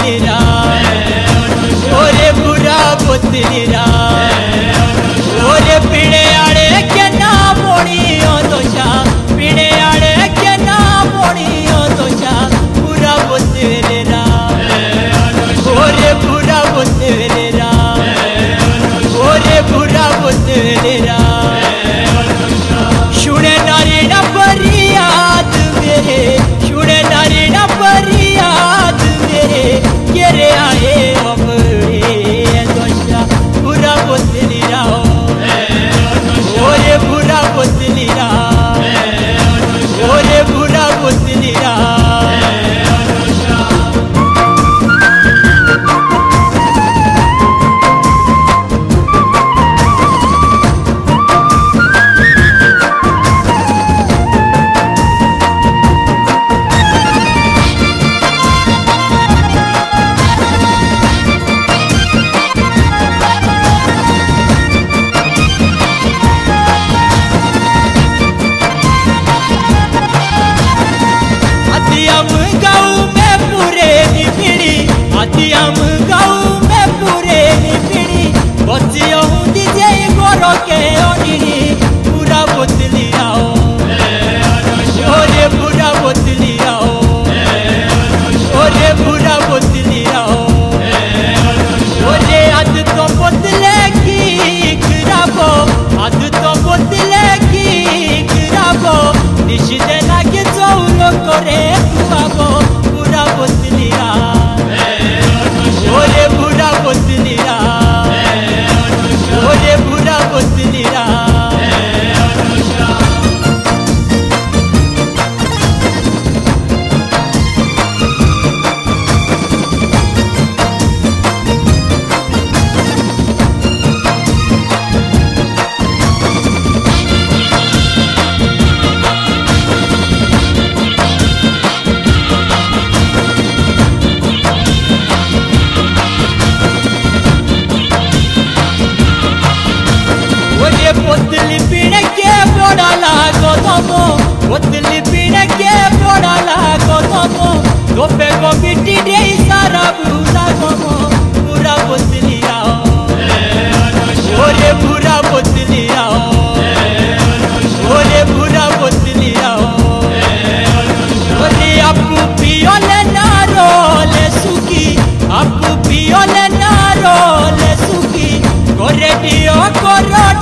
दिरा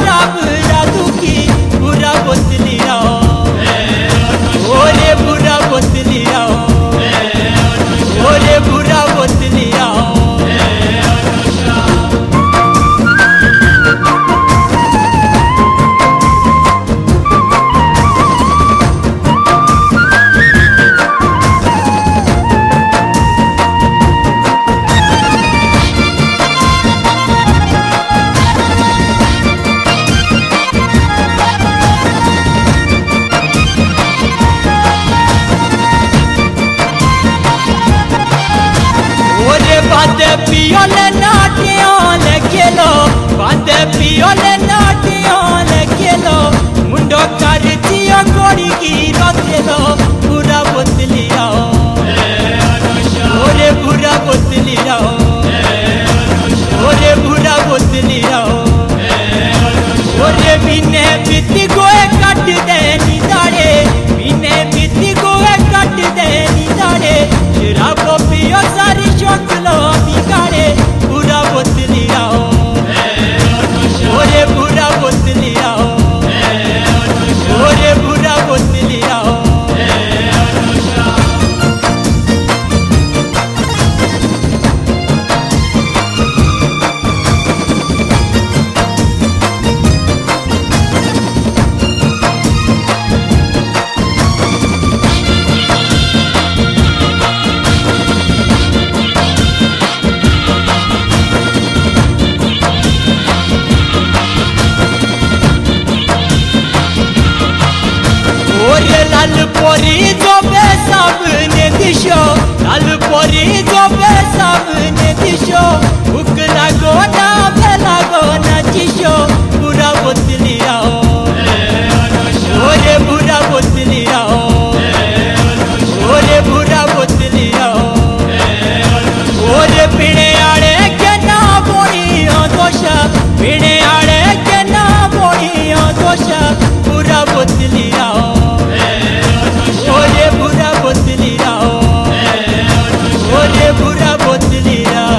করো pori gobe sab ne disho lal pori gobe sab ne disho ukla goda bela gona disho Cultura Botrilha